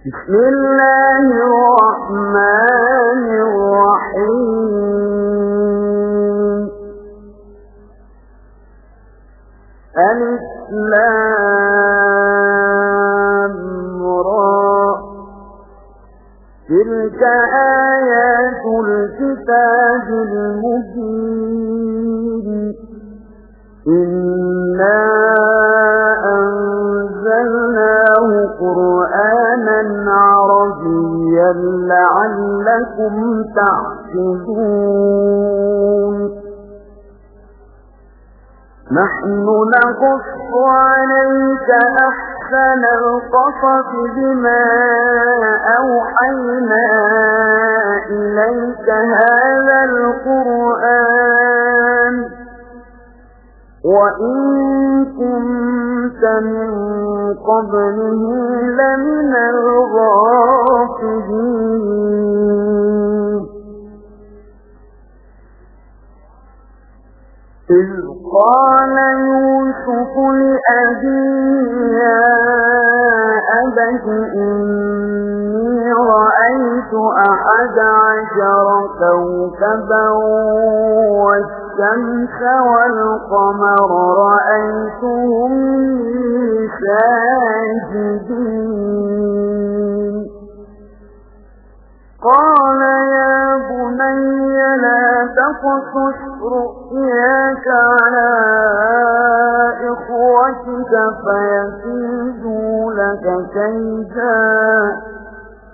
بسم الله الرحمن الرحيم. الإسلام را. تلك لعلكم تعقلون. نحن نقص عليك أحسن القصص بما أوحينا إليك هذا القرآن. وإن كنت من قبله لمن الغافلين إذ قال يوسف لأبيه يا أبت إني رأيت أحد عشر كوكبا والشمس والقمر رأيتهم ساجدين. قال يا بني لا تقصص رؤياك على إخوتك فيكيدوا لك كيدا.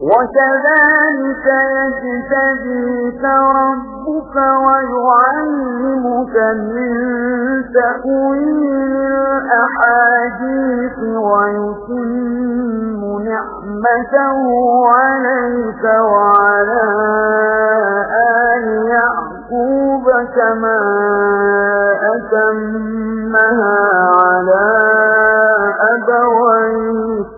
وكذلك يجتديك ربك ويعلمك من تأويل الأحاديث ويتم نعمته عليك وعلى آل يعقوب كما أتمها على أبويك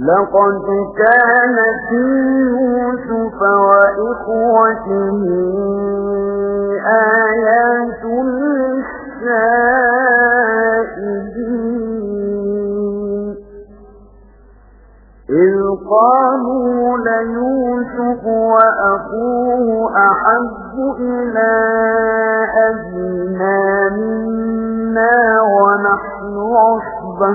لقد كان في يوسف وإخوته آيات للسائلين. إذ قالوا ليوسف وأخوه أحب إلى أبينا منا ونحن عصبة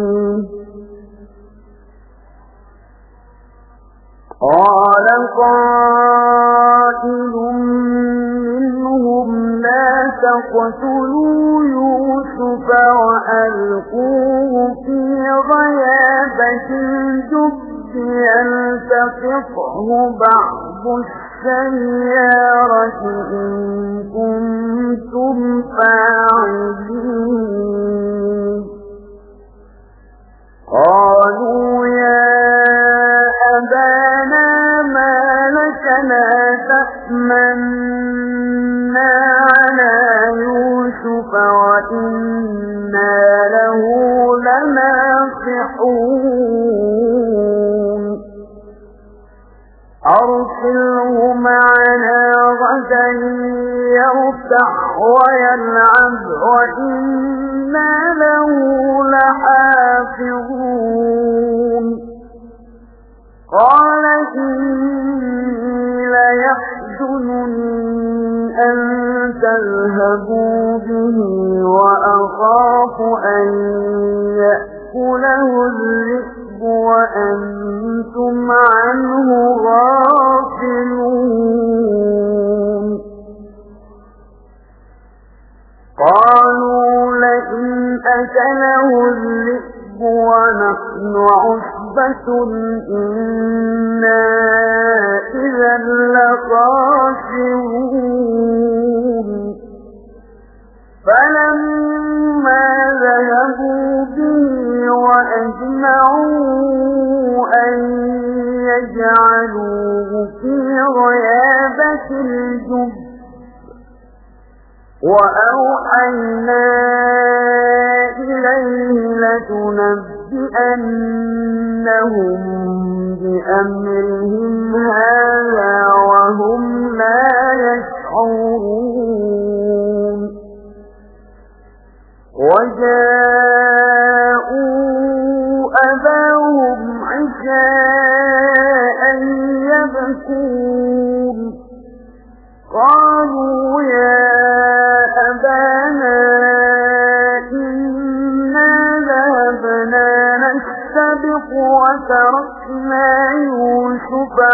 قال قائل منهم لا تقتلوا يوسف وألقوه في غيابة الجب يلتقطه بعض السيارة إن كنتم فاعلين. قالوا يا أبانا لا تأمنا على يوسف وإنا له لناصحون أرسله معنا غدا يرتع ويلعب وإنا له لحافظون قال إني ليحزنني تذهبوا به وأخاف أن يأكله الذئب وأنتم عنه غافلون. قالوا لئن أكله الذئب ونحن عصبة إنا إذا لخاسرون فلما ذهبوا به وأجمعوا أن يجعلوه في غيابة الجب وأوحينا إليه لتنبئنهم بأمرهم هذا وهم لا يشعرون. وجاءوا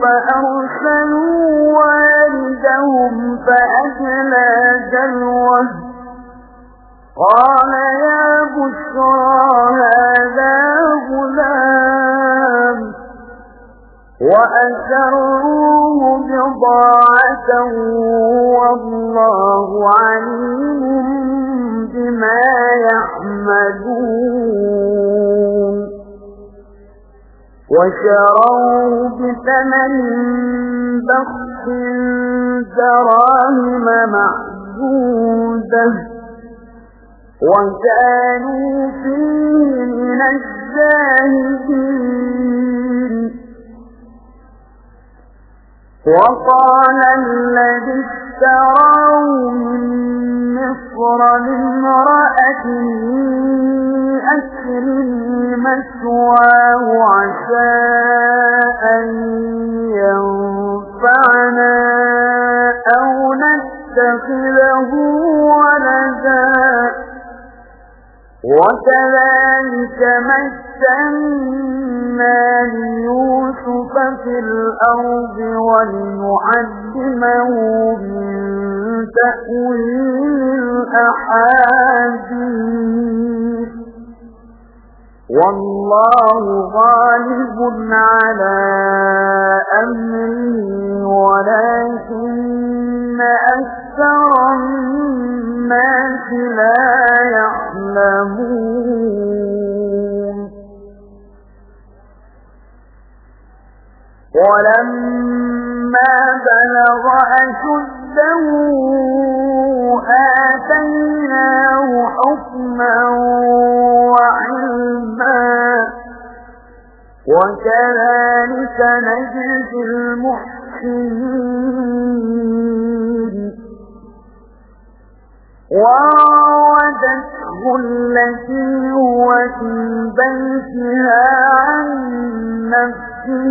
فأرسلوا والدهم فأجلى جلوة. قال يا بشرى هذا غلام. وأسروه بضاعة والله عليم بما يحمدون وشروه بثمن بخس دراهم معدودة وكانوا فيه من الزاهدين وقال الذي اشتراه من مصر لامرأته أكرمي مثواه عسى أن ينفعنا أو نتخذه ولدا. وكذلك مكنا ليوسف في الأرض ولنعلمه من تأويل الأحاديث. والله غالب على أمره ولكن أكثر الناس لا يعلمون. ولما بلغ أشده آتيناه حكما وعلما وكذلك نجزي المحسنين. وراودته التي هو في بيتها عن نفسه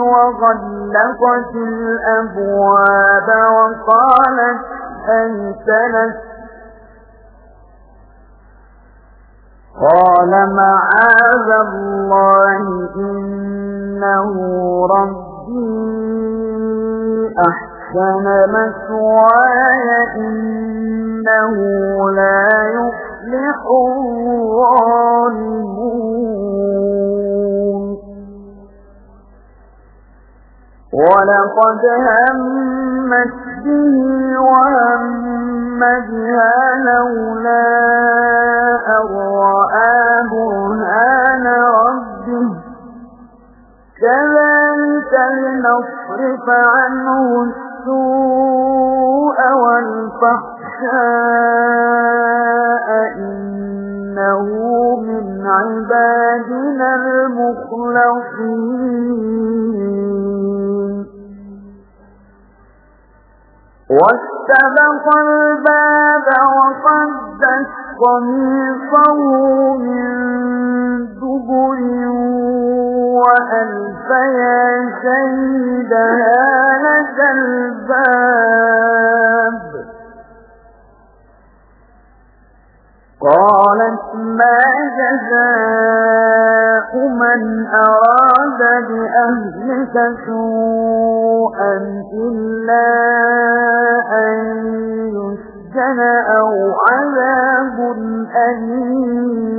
وغلقت الأبواب وقالت لك قال معاذ الله إنه ربي أحسن مثواي إنه لا يفلح الظالمون. ولقد همت به وهم بها لولا رأى برهان ربه. كذلك لنصرف عنه السوء والفحشاء إنه من عبادنا المخلصين. واستبق الباب وقدت قميصه من دبر وألف يا سيدها لك الباب. قالت ما جزاء من أراد بأهلك سوءا إلا أن يسجن أو عذاب أليم.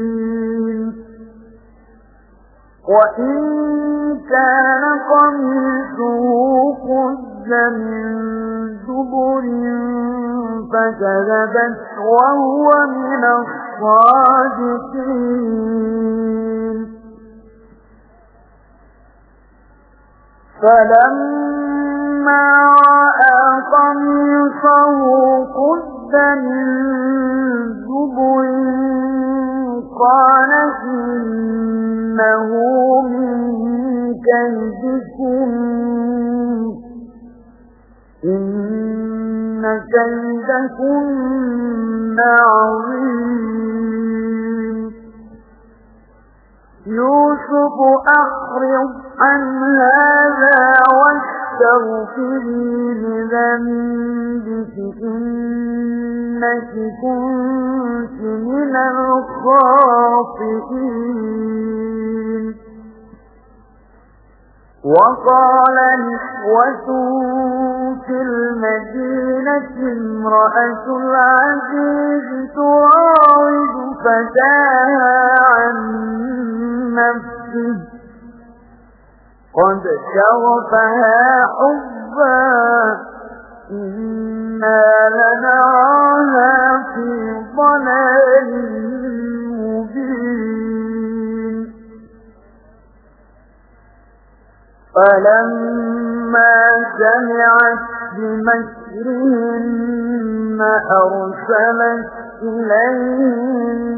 وإن كان قميصه قد من دبر فكذبت وهو من الصادقين فلما رأى قميصه قد من دبر قال إنه من كيدكم. إن كيدكم عظيم. يوسف أخرج عن هذا واستغفري لذنبك إنك كنت من الخاطئين. وقال نسوة في المدينة امرأة العزيز تراود فتاها عن نفسه. قد شغفها حبا إنا لنراها في ضلال مبين. فلما سمعت بمكرهن أرسلت إليهن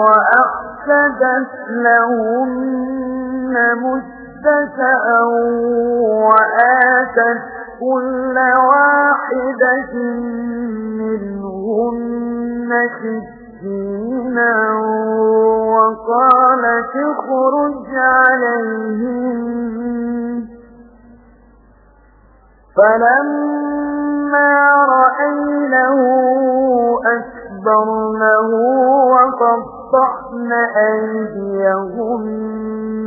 وأخسدت لهن مستكأا وآتت كل واحدة منهن سكينا وقالت اخرج عليهم فلما رأينه أكبرنه وقطعن أيديهن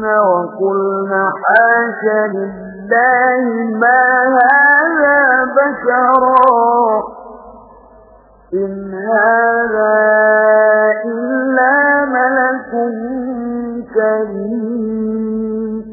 وقلن حاش لله ما هذا بشرا إن هذا إلا ملك كريم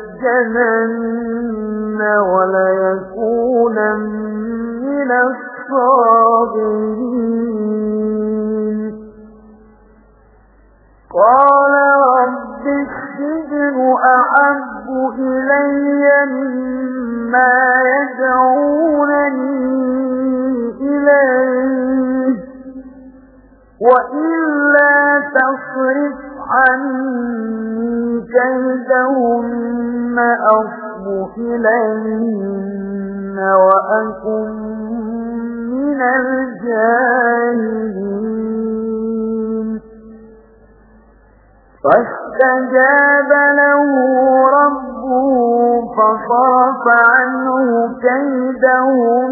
ليسجنن ليحزنن وليكون من الصاغرين. قال رب السجن أحب إلي مما يدعونني إليه وإلا تصرف عني كيدهن أصب إليهن وأكن من الجاهلين. فاستجاب له ربه فصرف عنه كيدهم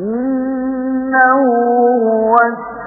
إنه هو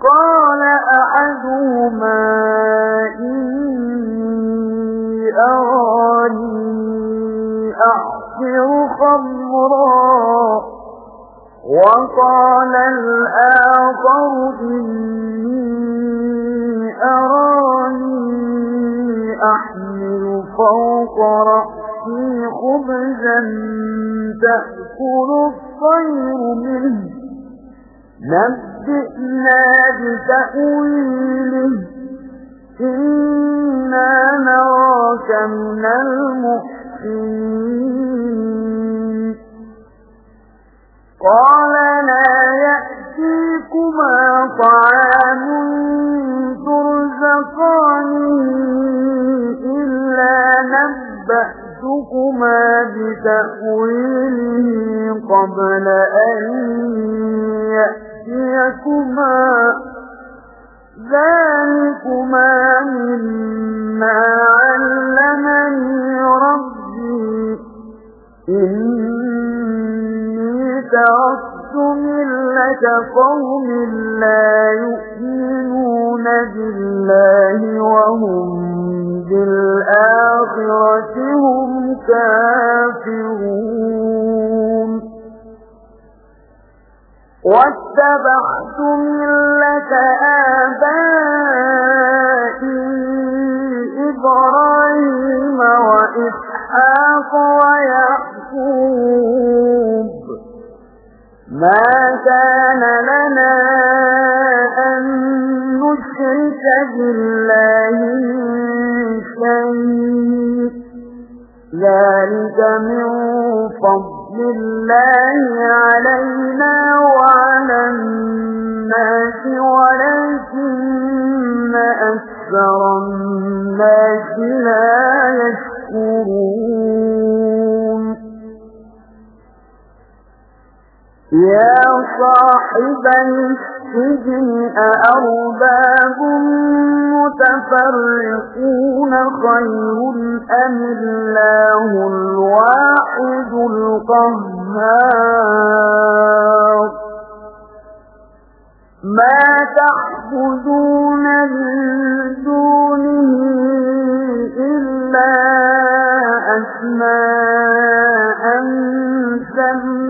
قال أحدهما إني أراني أحفر خمرا. وقال الآخر إني أراني أحمل فوق رأسي خبزا تأكل الطير منه. نبئنا بتأويله. إنا نراك من المحسنين. قال لا يأتيكما طعام ترزقانه إلا نبأتكما بتأويله قبل أن يأتيكما ذلكما مما علمني ربي إني تركت ملة قوم لا يؤمنون بالله وهم بالآخرة هم كافرون واتبعت ملة آبائي إبراهيم وإسحاق ويعقوب. ما كان لنا أن نشرك بالله شيء. ذلك من فضل الله علينا وعلى الناس ولكن أكثر الناس لا يشكرون. يا صاحب السجن أأرباب متفرقون خير أم الله الواحد القهار؟ ما تعبدون من دونه إلا أسماء سميتموها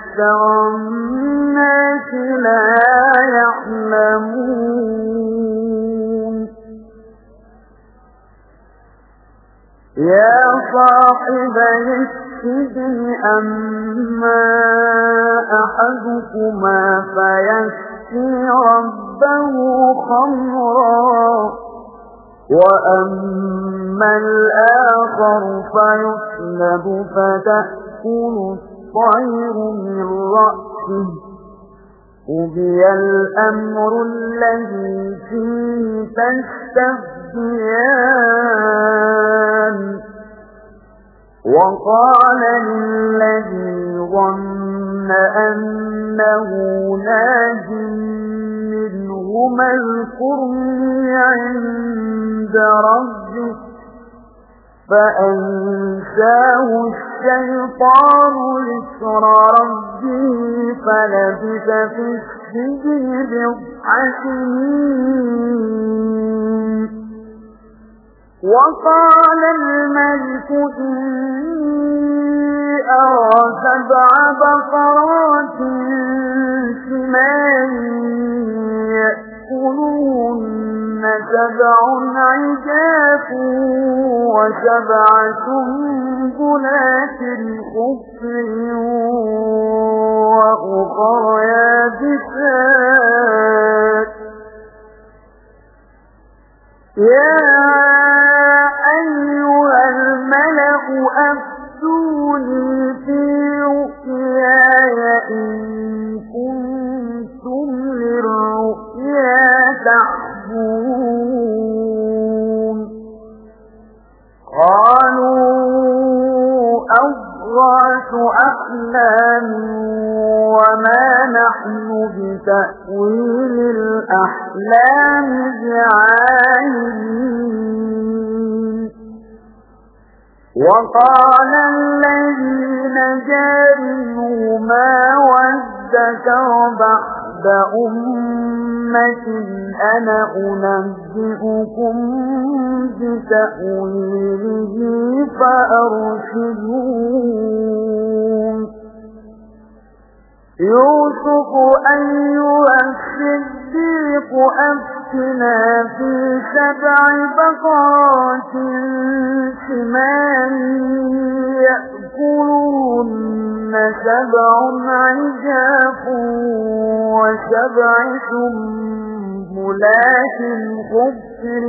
الناس لا يعلمون. يا صاحب السجن أما أحدكم أحدكما فيسقي ربه خمرا وأما الآخر فيسلب فتأكل الطير من رأسه. قضي الأمر الذي فيه تستفتيان وقال للذي ظن أنه ناج منهما القرن عند ربك فأنساه الشيطان ذكر ربه فلبث في السجن بضع وقال الملك إني أرى سبع بقرات سمان يأكلون سبع عجاف وسبع سنبلات خفر وأخر يابسات يا أفتوني في رؤياي إن كنتم للرؤيا تحبون قالوا أضغاث أحلام وما نحن بتأويل الأحلام بعالمين. وقال الذين جاروا ما وَدَّكَرَ بعد أمة أنا أنبئكم بتأويله فأرشدون. يوسف أيها الصديق أفتنا في سبع بقرات سمان يأكلون سبع عجاف وسبع سنبلات خفر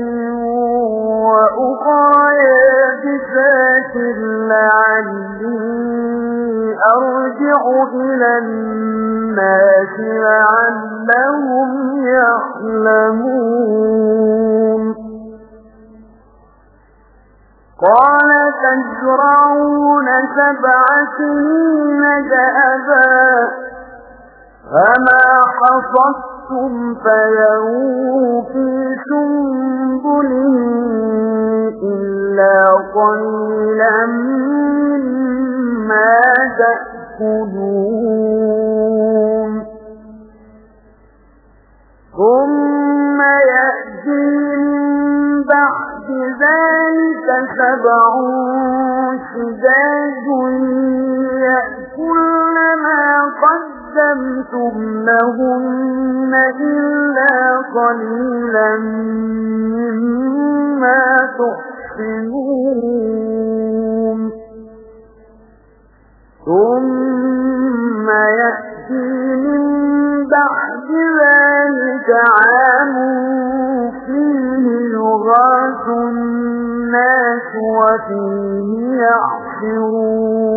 وأخرى يابسات لعلي أرجع إلى الناس لعلهم يعلمون قال تزرعون سبع سنين دأبا فما حصدتم فيروا في سنبله إلا قليلا مما تأكلون. ثم يأتي بعد ذلك سبع شداد يأكل ما قدمتم لهن إلا قليلا مما تحسنون. ثم يأتي من بعد ذلك عام الناس وفيه يعصرون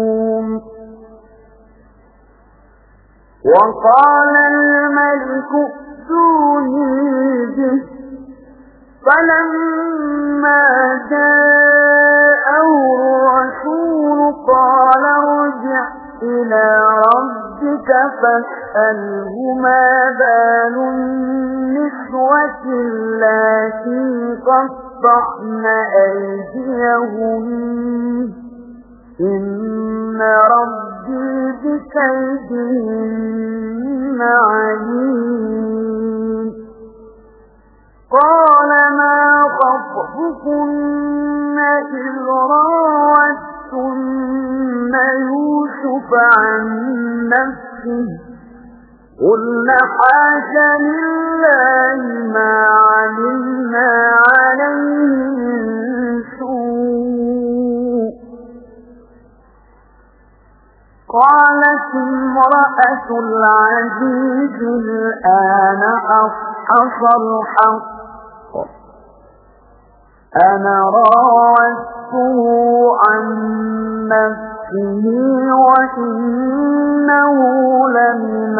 وقال الملك ائتوني به فلما جاءه الرسول قال ارجع إلى ربك فاسأله ما بال النسوة التي قطعن أيديهم. إن ربي بكيدهن عليم. قال ما خطبكن إذ راوتن يوسف عن نفسه؟ قلنا حاش لله ما علمنا عليه سوء قالت امرأة العزيز الآن أصحص الحق أنا راودته عن نفسه وإنه لمن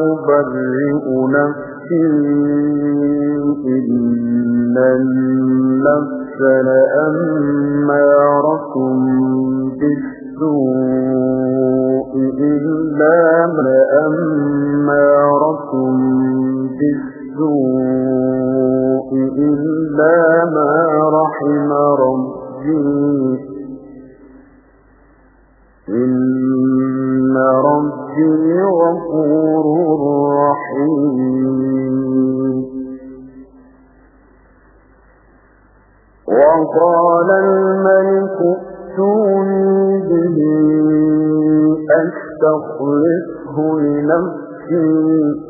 أبرئ نفسي إن النفس لأمارة بالسوء إلا لأمارة بالسوء إلا ما رحم ربي ربي غفور رحيم. وقال الملك ائتوني به أستخلصه لنفسي.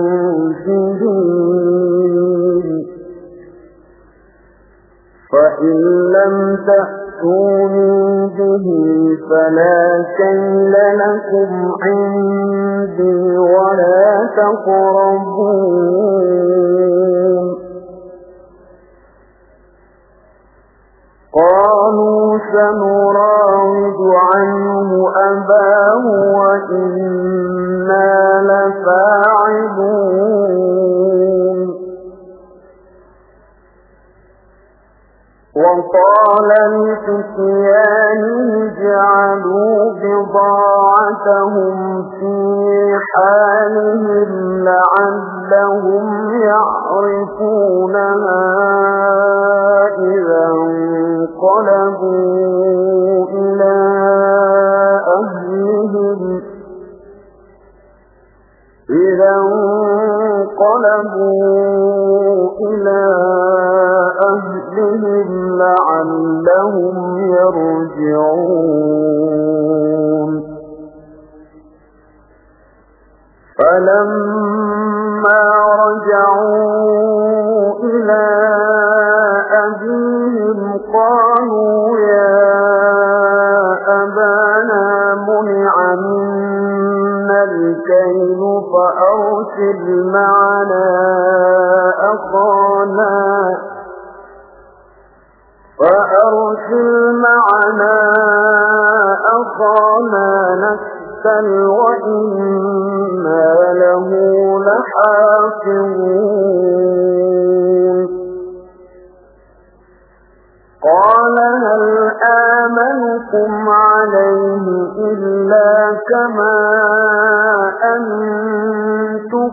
فإن لم تأتوني به فلا كيل لكم عندي ولا تقربون قالوا سنراود عنه أباه وإنا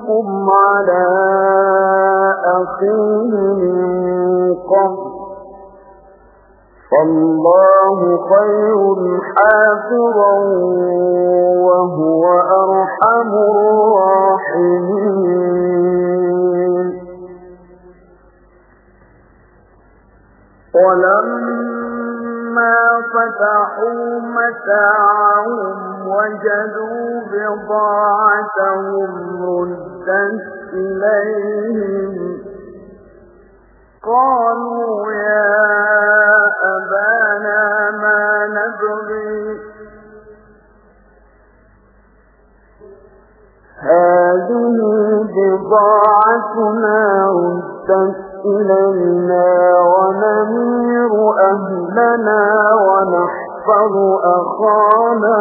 أنتكم على أخيه من قبل فالله خير حافظا وهو أرحم الراحمين ولما فتحوا متاعهم وجدوا بضاعتهم ردت إليهم. قالوا يا أبانا ما نبغي؟ هذه بضاعتنا ردت إلينا ونمير أهلنا ونحفظ أخانا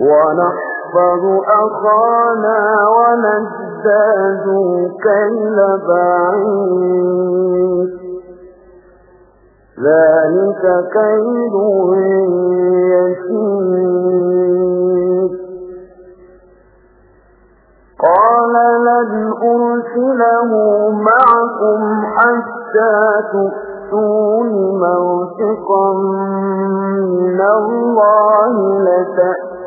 ونحفظ أخانا ونزداد كيل بعيد. ذلك كيد يسير. قال لن أرسله معكم حتى تؤتون موثقا من الله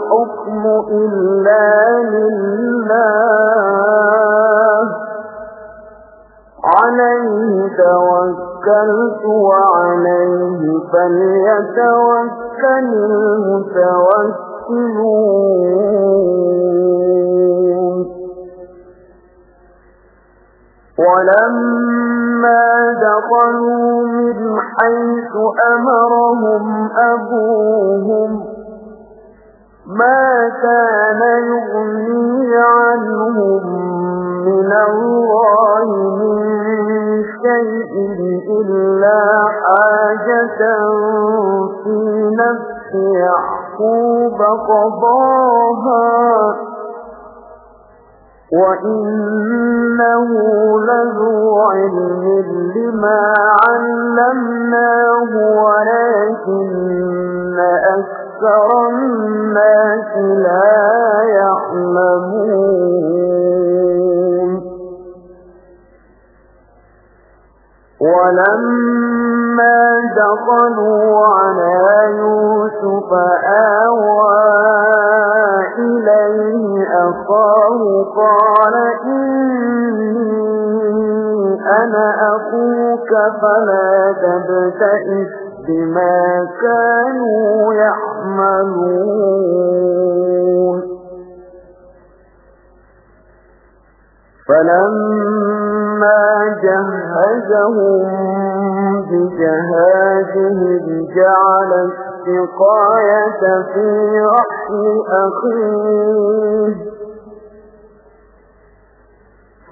الحكم إلا لله. عليه توكلت وعليه فليتوكل المتوكلون. ولما دخلوا من حيث أمرهم أبوهم ما كان يغني عنهم من الله من شيء إلا حاجة في نفس يعقوب قضاها. وإنه لذو علم لما علمناه لا يعلمون. ولما دخلوا على يوسف آوى إليه أخاه قال إني أنا أخوك فلا تبتئس بما كانوا يعملون. فلما جهزهم بجهازهم جعل السقاية في رحل أخيه.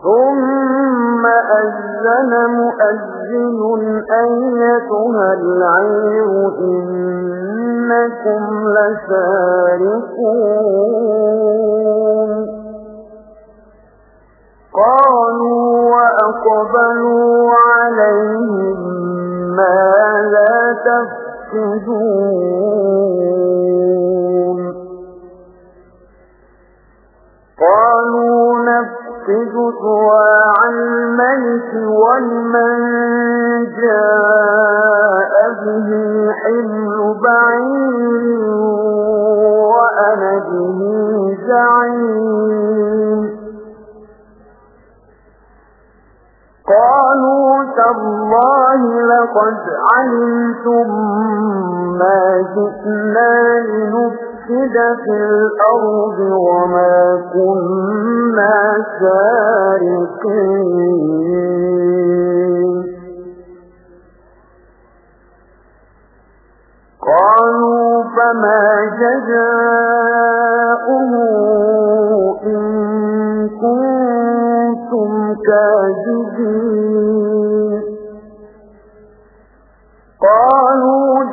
ثم أذن مؤذن أيتها العير إنكم لسارقون. قالوا وأقبلوا عليهم ما لا تفقدون. قالوا نفقد طواع الملك ولمن جاء به حمل بعير وأنا به زعيم. قالوا تالله لقد علمتم ما جئنا لنفسد في الأرض وما كنا سارقين. قالوا فما جزاؤه إن كنتم كاذبين.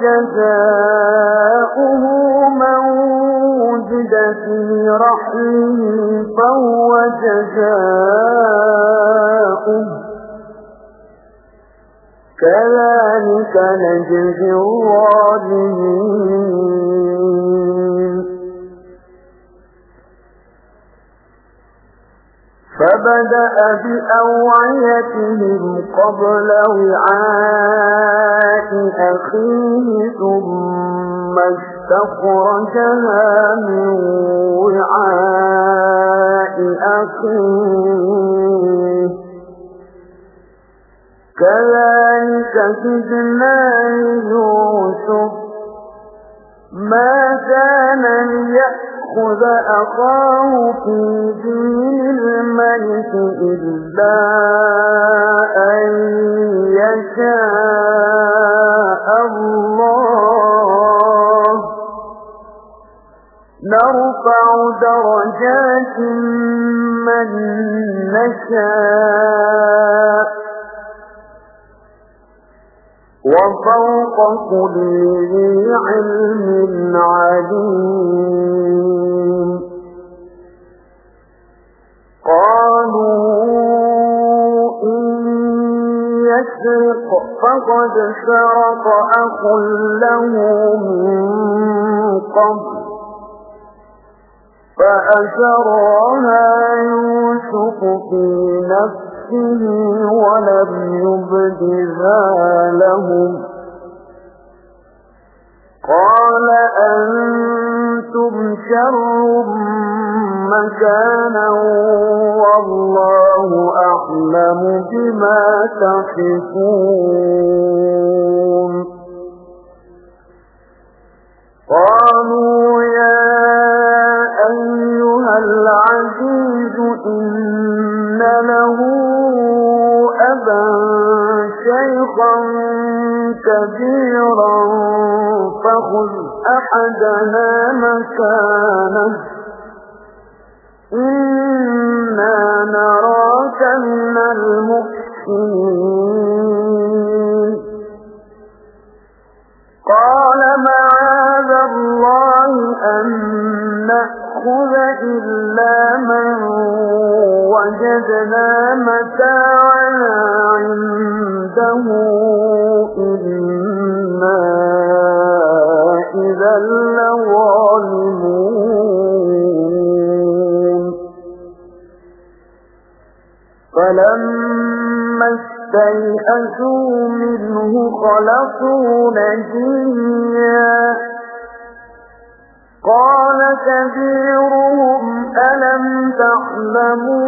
جزاؤه من وجد في رحمه فهو جزاؤه. كذلك نجزي الظالمين. فبدأ بأوعيتهم قبل وعاء أخيه ثم استخرجها من وعاء أخيه. كذلك سجنا يوسف ما كان ليأخذ أخاه في دين الملك إلا أن يشاء الله نرفع درجات من نشاء وفوق كل علم عليم قالوا إن يسرق فقد سرق أخ له من قبل فأسرها يوسف في نفسه ولم يبدها لهم قال أنتم شر مكانا والله أعلم بما تصفون قالوا يا أيها العزيز إن له أبا شيخا كبيرا فخذ أحدنا مكانه. إنا نراك من المحسنين. قال معاذ الله أن نأخذ إلا من وجدنا متاعنا عنده. فلما استيئسوا منه خلقوا نجيا. قال كبيرهم ألم تعلموا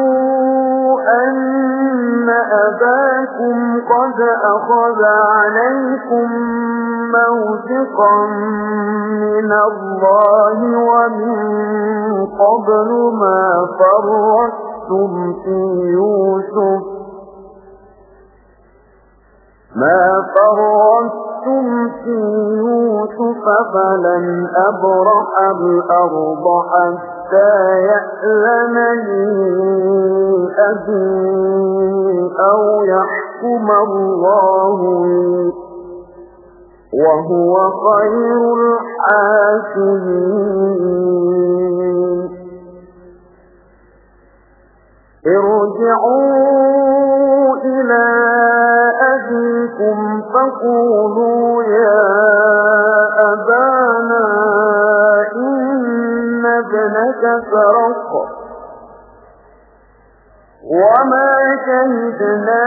أن أباكم قد أخذ عليكم موثقا من الله ومن قبل ما فرطتم في يوسف ما فرطتم في يوسف فلن أبرح الأرض حتى يأذن لي أبي أو يحكم الله وهو خير الحاسبين ارجعوا إلى أبيكم فقولوا يا أبانا إن ابنك سرق وما شهدنا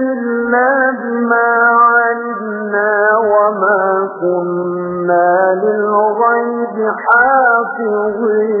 إلا بما علمنا وما كنا للغيب حافظين.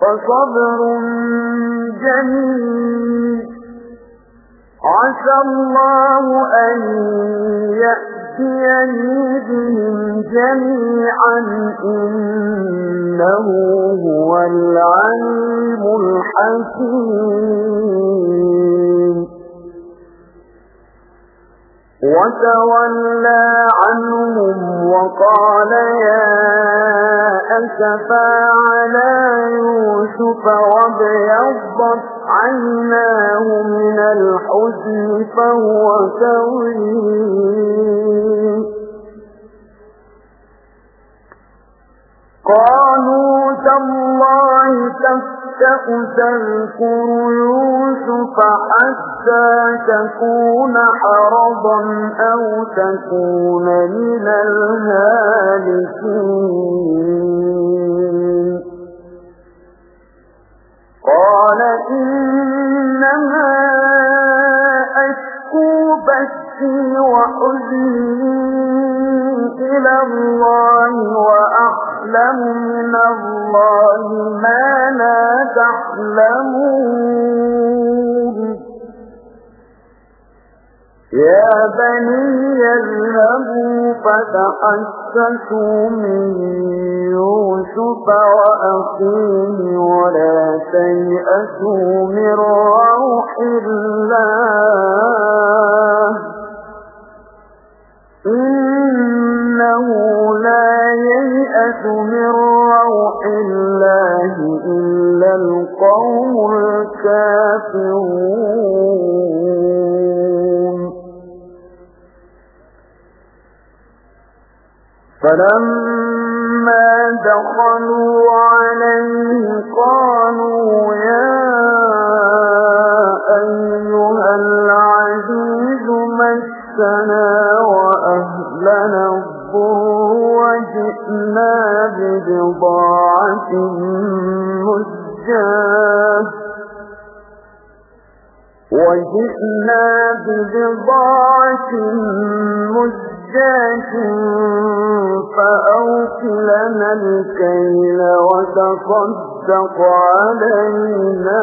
فصبر جميل. عسى الله أن يأتيني بهم جميعا إنه هو العليم الحكيم. وتولى عنهم وقال يا أسفا على يوسف وابيضت عيناه من الحزن فهو كوين قالوا تالله تفتأ تذكر يوسف حتى تكون حرضا أو تكون من الهالكين. قال إنما أشكو بثي وحزني إلى الله وأعلم من الله ما لا تعلمون. يا بني يذهبوا فتحسسوا من يوسف وأخيه ولا تيأسوا من روح الله. إنه لا من روح الله إلا القوم الكافرون فلما دخلوا عليه قالوا يا أيها العزيز مسنا وأهلنا الضر وجئنا ببضاعة مزجاة. وجئنا ببضاعة مزجاة فأوكلنا الكيل وتصدق علينا.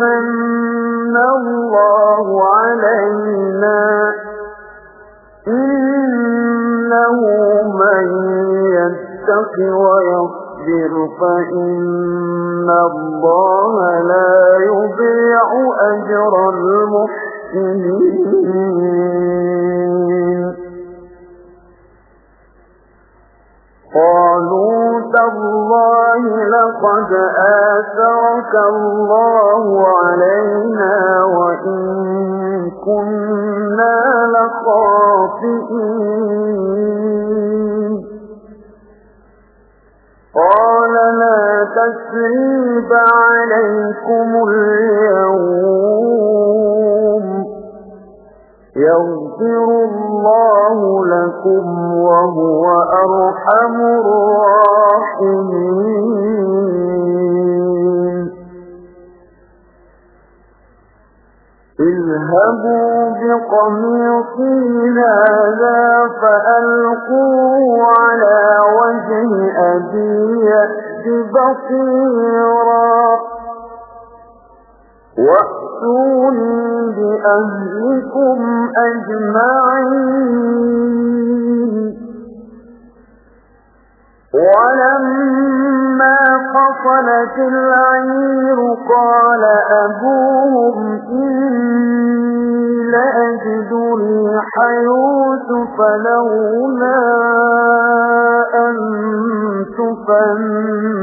من الله علينا إنه من يتق ويصبر فإن الله لا يضيع أجر المحسنين. قالوا تالله لقد قد آثرك الله علينا وإن كنا لخاطئين قال لا تسريب عليكم اليوم يغفر الله لكم وهو أرحم الراحمين. اذهبوا بقميصي هذا فألقوه على وجه أبي يأت بصيرا. وأتوني بأهلكم أجمعين ولما فصلت العير قال أبوهم إني لأجد ريح يوسف لولا أن تفندون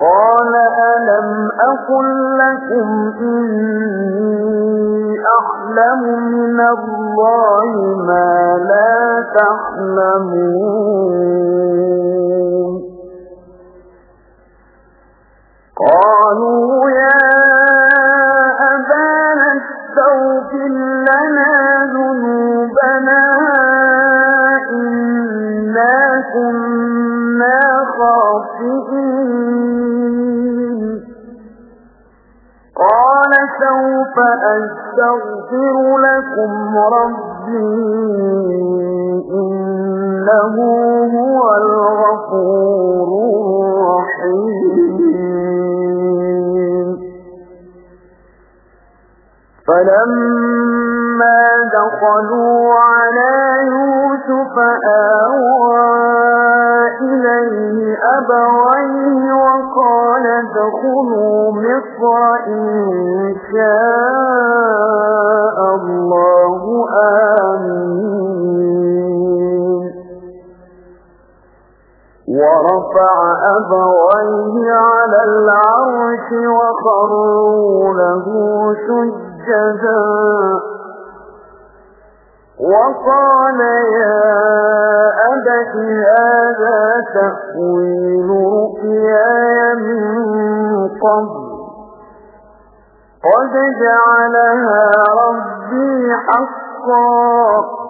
قال ألم أقل لكم إني أعلم من الله ما لا تعلمون؟ قالوا سوف أستغفر لكم ربي إنه هو الغفور الرحيم. فلما دخلوا على يوسف آوى إليه أبويه وقال ادخلوا مصر إن شاء الله آمين ورفع أبويه على العرش وخروا له سجدا وقال يا أبت هذا تأويل رؤياي من قبل. قد جعلها ربي حقا.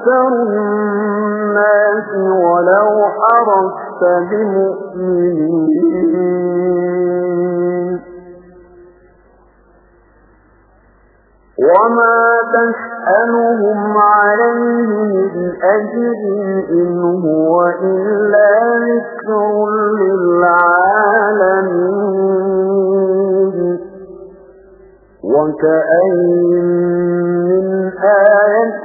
أكثر الناس ولو حرصت بمؤمنين. وما تسألهم عليه من أجر إن هو إلا ذكر للعالمين. وكأين من آية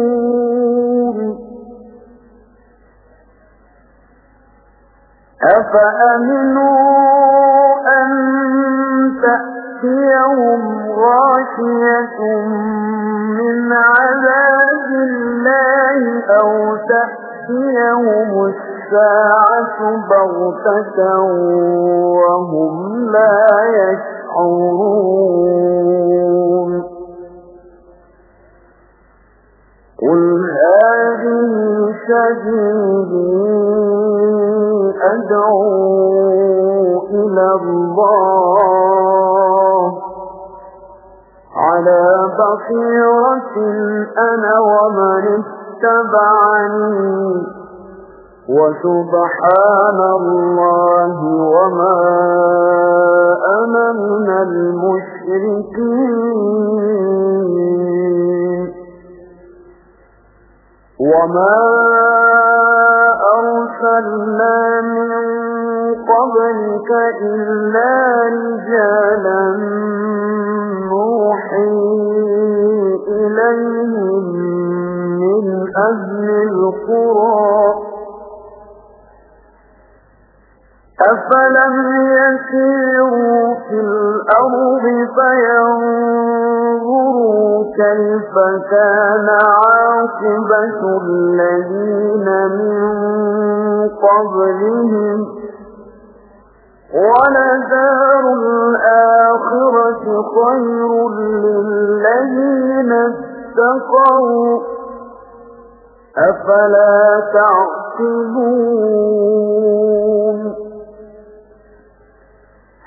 أفأمنوا أن تأتيهم غاشية من عذاب الله أو تأتيهم الساعة بغتة وهم لا يشعرون قل هذه سبيلي أدعو إلى الله. على بصيرة أنا ومن اتبعني. وسبحان الله وما أنا من المشركين. وما أرسلنا من قبلك إلا رجالا نوحي إليهم من أهل القرى. أفلم يسيروا في الأرض فينظروا كيف كان عاقبة الذين من قبلهم؟ ولدار الآخرة خير للذين اتقوا. أفلا تعقلون؟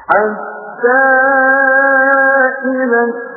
حتى إذا